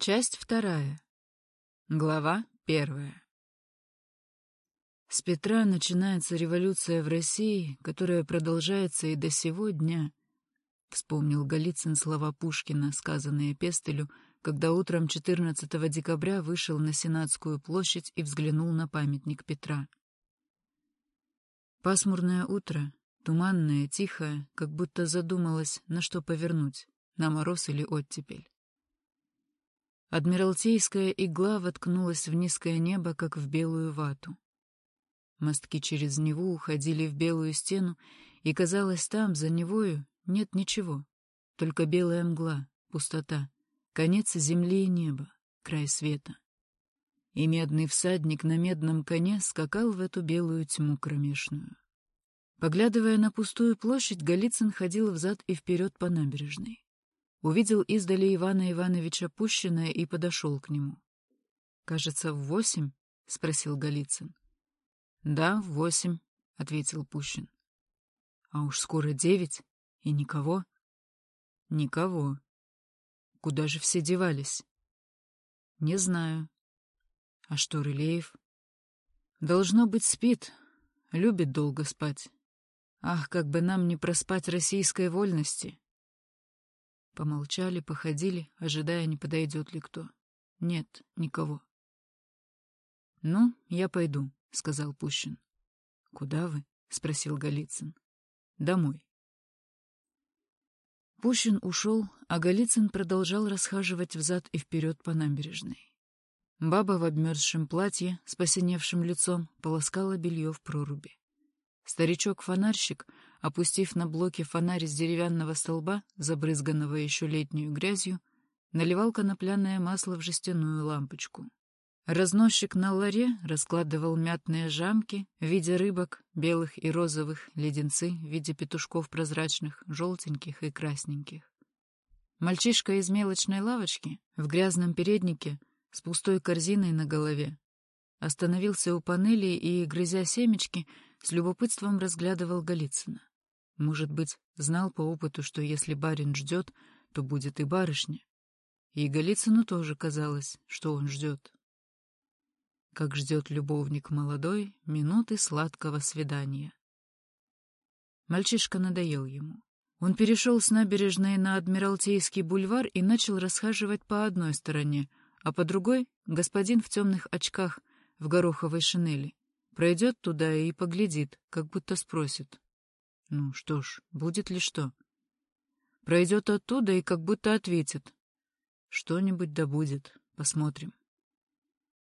Часть вторая. Глава первая. С Петра начинается революция в России, которая продолжается и до сего дня, вспомнил Голицын слова Пушкина, сказанные Пестелю, когда утром 14 декабря вышел на Сенатскую площадь и взглянул на памятник Петра. Пасмурное утро, туманное, тихое, как будто задумалось, на что повернуть, на мороз или оттепель. Адмиралтейская игла воткнулась в низкое небо, как в белую вату. Мостки через Неву уходили в белую стену, и, казалось, там, за Невою, нет ничего, только белая мгла, пустота, конец земли и неба, край света. И медный всадник на медном коне скакал в эту белую тьму кромешную. Поглядывая на пустую площадь, Голицын ходил взад и вперед по набережной увидел издали Ивана Ивановича Пущина и подошел к нему. — Кажется, в восемь? — спросил Голицын. — Да, в восемь, — ответил Пущин. — А уж скоро девять, и никого? — Никого. — Куда же все девались? — Не знаю. — А что, Рылеев? — Должно быть, спит. Любит долго спать. Ах, как бы нам не проспать российской вольности! — Помолчали, походили, ожидая, не подойдет ли кто. Нет, никого. — Ну, я пойду, — сказал Пущин. — Куда вы? — спросил Голицын. — Домой. Пущин ушел, а Голицын продолжал расхаживать взад и вперед по набережной. Баба в обмерзшем платье с посиневшим лицом полоскала белье в проруби. Старичок-фонарщик опустив на блоке фонарь с деревянного столба, забрызганного еще летнюю грязью, наливал конопляное масло в жестяную лампочку. Разносчик на ларе раскладывал мятные жамки в виде рыбок, белых и розовых, леденцы в виде петушков прозрачных, желтеньких и красненьких. Мальчишка из мелочной лавочки в грязном переднике с пустой корзиной на голове остановился у панели и, грызя семечки, с любопытством разглядывал Голицына. Может быть, знал по опыту, что если барин ждет, то будет и барышня. И Голицыну тоже казалось, что он ждет. Как ждет любовник молодой минуты сладкого свидания. Мальчишка надоел ему. Он перешел с набережной на Адмиралтейский бульвар и начал расхаживать по одной стороне, а по другой — господин в темных очках, в гороховой шинели. Пройдет туда и поглядит, как будто спросит. Ну что ж, будет ли что? Пройдет оттуда и как будто ответит. Что-нибудь да будет, посмотрим.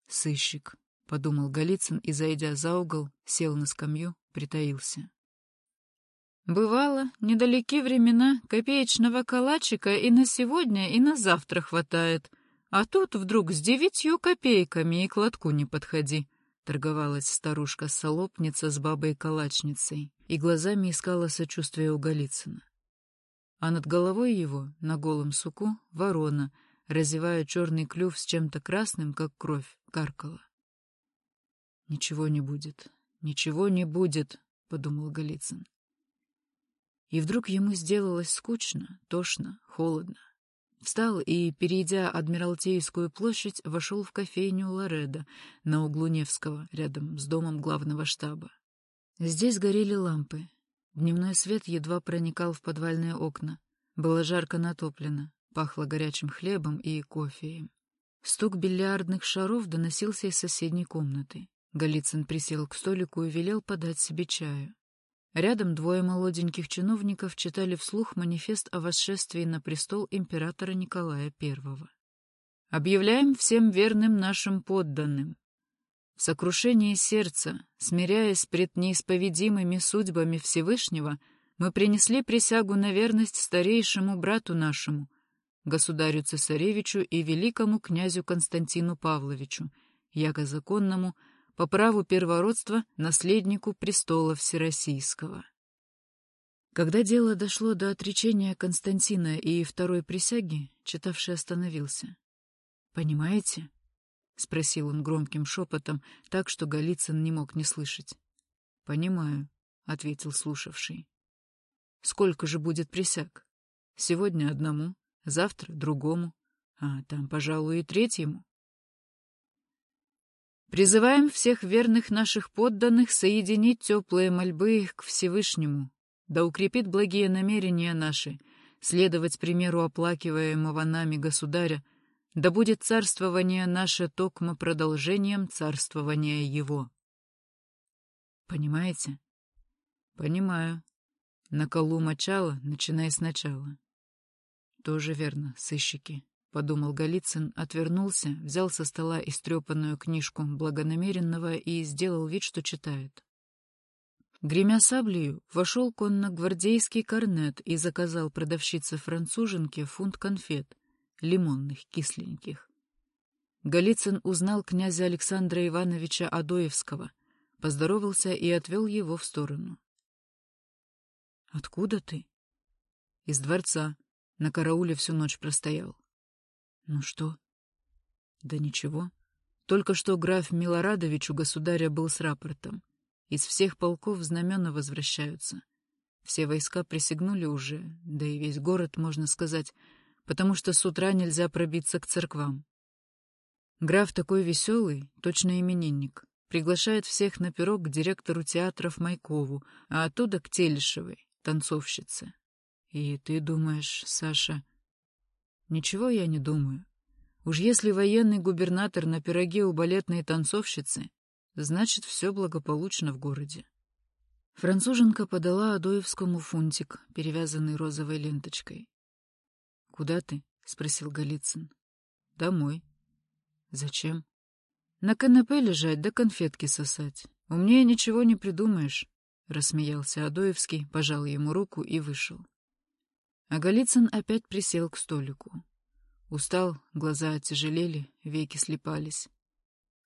Сыщик, — подумал Голицын и, зайдя за угол, сел на скамью, притаился. Бывало, недалеки времена копеечного калачика и на сегодня, и на завтра хватает, а тут вдруг с девятью копейками и к лотку не подходи. Торговалась старушка-солопница с бабой-калачницей и глазами искала сочувствия у Голицына. А над головой его, на голом суку, ворона, разевая черный клюв с чем-то красным, как кровь, каркала. «Ничего не будет, ничего не будет», — подумал Голицын. И вдруг ему сделалось скучно, тошно, холодно. Встал и, перейдя Адмиралтейскую площадь, вошел в кофейню Лореда на углу Невского, рядом с домом главного штаба. Здесь горели лампы. Дневной свет едва проникал в подвальные окна. Было жарко натоплено, пахло горячим хлебом и кофеем. Стук бильярдных шаров доносился из соседней комнаты. Голицын присел к столику и велел подать себе чаю. Рядом двое молоденьких чиновников читали вслух манифест о восшествии на престол императора Николая I. «Объявляем всем верным нашим подданным. В сокрушении сердца, смиряясь пред неисповедимыми судьбами Всевышнего, мы принесли присягу на верность старейшему брату нашему, государю-цесаревичу и великому князю Константину Павловичу, яко законному, по праву первородства наследнику престола Всероссийского. Когда дело дошло до отречения Константина и второй присяги, читавший остановился. «Понимаете?» — спросил он громким шепотом, так что Голицын не мог не слышать. «Понимаю», — ответил слушавший. «Сколько же будет присяг? Сегодня одному, завтра другому, а там, пожалуй, и третьему. Призываем всех верных наших подданных соединить теплые мольбы к Всевышнему, да укрепит благие намерения наши, следовать примеру оплакиваемого нами государя, да будет царствование наше токмо продолжением царствования его. Понимаете? Понимаю. На колу мочала, начиная сначала. Тоже верно, сыщики. — подумал Голицын, отвернулся, взял со стола истрепанную книжку благонамеренного и сделал вид, что читает. Гремя саблею, вошел конно-гвардейский корнет и заказал продавщице-француженке фунт конфет, лимонных, кисленьких. Голицын узнал князя Александра Ивановича Адоевского, поздоровался и отвел его в сторону. — Откуда ты? — Из дворца. На карауле всю ночь простоял. Ну что? Да ничего. Только что граф Милорадович у государя был с рапортом. Из всех полков знамена возвращаются. Все войска присягнули уже, да и весь город, можно сказать, потому что с утра нельзя пробиться к церквам. Граф такой веселый, точно именинник. Приглашает всех на пирог к директору театров Майкову, а оттуда к Телешевой, танцовщице. И ты думаешь, Саша... Ничего я не думаю. Уж если военный губернатор на пироге у балетной танцовщицы, значит, все благополучно в городе. Француженка подала Адоевскому фунтик, перевязанный розовой ленточкой. — Куда ты? — спросил Голицын. — Домой. — Зачем? — На канапе лежать да конфетки сосать. Умнее ничего не придумаешь, — рассмеялся Адоевский, пожал ему руку и вышел. А Голицын опять присел к столику. Устал, глаза оттяжелели, веки слепались.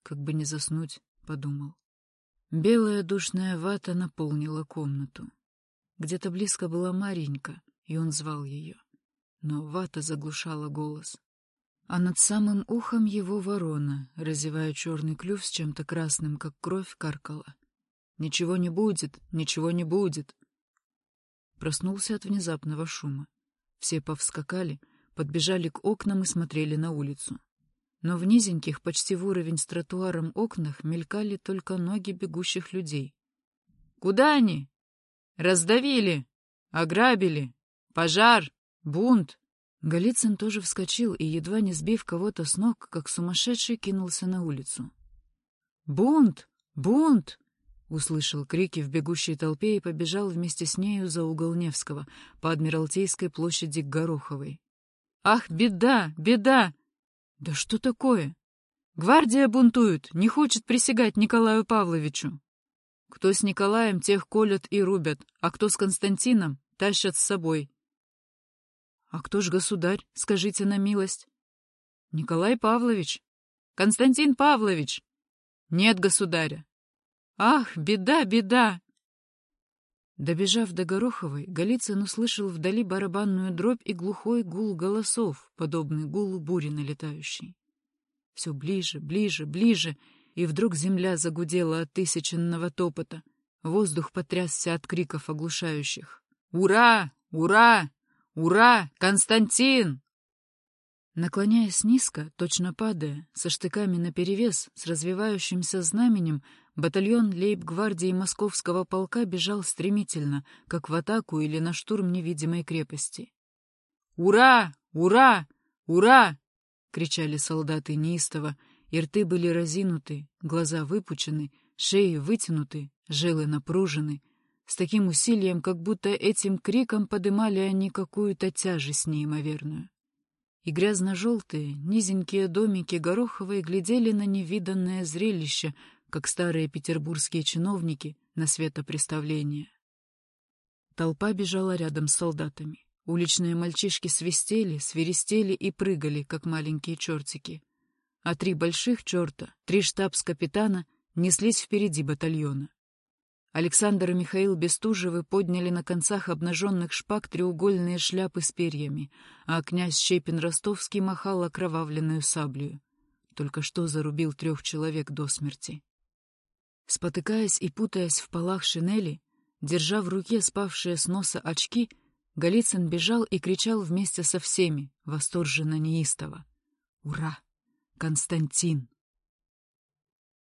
Как бы не заснуть, — подумал. Белая душная вата наполнила комнату. Где-то близко была Маренька, и он звал ее. Но вата заглушала голос. А над самым ухом его ворона, разевая черный клюв с чем-то красным, как кровь, каркала. «Ничего не будет, ничего не будет!» Проснулся от внезапного шума. Все повскакали, подбежали к окнам и смотрели на улицу. Но в низеньких, почти в уровень с тротуаром окнах мелькали только ноги бегущих людей. «Куда они? Раздавили! Ограбили! Пожар! Бунт!» Голицын тоже вскочил и, едва не сбив кого-то с ног, как сумасшедший кинулся на улицу. «Бунт! Бунт!» Услышал крики в бегущей толпе и побежал вместе с нею за угол Невского, по Адмиралтейской площади к Гороховой. «Ах, беда, беда! Да что такое? Гвардия бунтует, не хочет присягать Николаю Павловичу. Кто с Николаем, тех колят и рубят, а кто с Константином, тащат с собой. А кто ж государь, скажите на милость? Николай Павлович. Константин Павлович. Нет государя. Ах, беда, беда! Добежав до Гороховой, Голицын услышал вдали барабанную дробь и глухой гул голосов, подобный гулу бури налетающей. Все ближе, ближе, ближе, и вдруг земля загудела от тысяченного топота. Воздух потрясся от криков оглушающих. «Ура! Ура! Ура! Константин!» Наклоняясь низко, точно падая, со штыками наперевес, с развивающимся знаменем, батальон лейб-гвардии московского полка бежал стремительно, как в атаку или на штурм невидимой крепости. «Ура! Ура! Ура!» — кричали солдаты неистово, и рты были разинуты, глаза выпучены, шеи вытянуты, жилы напружены, с таким усилием, как будто этим криком подымали они какую-то тяжесть неимоверную и грязно-желтые, низенькие домики Гороховой глядели на невиданное зрелище, как старые петербургские чиновники на светопреставление. Толпа бежала рядом с солдатами. Уличные мальчишки свистели, свиристели и прыгали, как маленькие чертики. А три больших черта, три штабс-капитана, неслись впереди батальона. Александр и Михаил Бестужевы подняли на концах обнаженных шпаг треугольные шляпы с перьями, а князь Щепин-Ростовский махал окровавленную саблею. Только что зарубил трех человек до смерти. Спотыкаясь и путаясь в полах шинели, держа в руке спавшие с носа очки, Голицын бежал и кричал вместе со всеми, восторженно неистово. Ура! Константин!